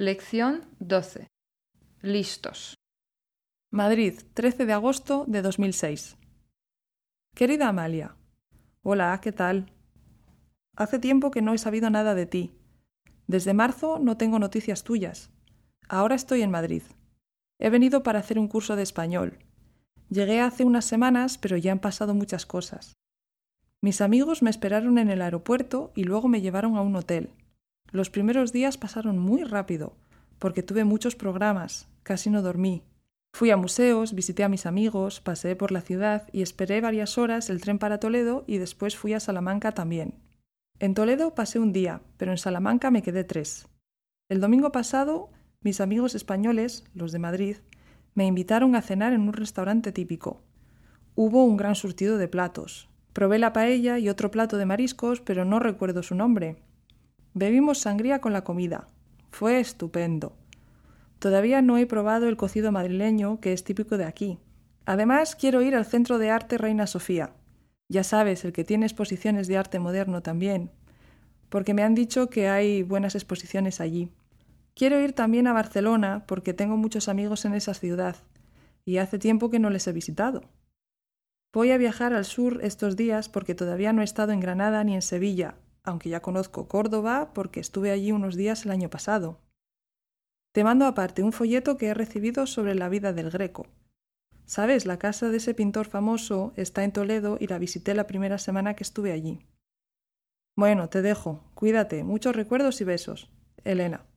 Lección 12. Listos. Madrid, 13 de agosto de 2006. Querida Amalia. Hola, ¿qué tal? Hace tiempo que no he sabido nada de ti. Desde marzo no tengo noticias tuyas. Ahora estoy en Madrid. He venido para hacer un curso de español. Llegué hace unas semanas, pero ya han pasado muchas cosas. Mis amigos me esperaron en el aeropuerto y luego me llevaron a un hotel. Los primeros días pasaron muy rápido, porque tuve muchos programas, casi no dormí. Fui a museos, visité a mis amigos, paseé por la ciudad y esperé varias horas el tren para Toledo y después fui a Salamanca también. En Toledo pasé un día, pero en Salamanca me quedé tres. El domingo pasado, mis amigos españoles, los de Madrid, me invitaron a cenar en un restaurante típico. Hubo un gran surtido de platos. Probé la paella y otro plato de mariscos, pero no recuerdo su nombre. Bebimos sangría con la comida. Fue estupendo. Todavía no he probado el cocido madrileño, que es típico de aquí. Además, quiero ir al Centro de Arte Reina Sofía. Ya sabes, el que tiene exposiciones de arte moderno también, porque me han dicho que hay buenas exposiciones allí. Quiero ir también a Barcelona porque tengo muchos amigos en esa ciudad y hace tiempo que no les he visitado. Voy a viajar al sur estos días porque todavía no he estado en Granada ni en Sevilla, aunque ya conozco Córdoba porque estuve allí unos días el año pasado. Te mando aparte un folleto que he recibido sobre la vida del Greco. Sabes, la casa de ese pintor famoso está en Toledo y la visité la primera semana que estuve allí. Bueno, te dejo. Cuídate. Muchos recuerdos y besos. Elena.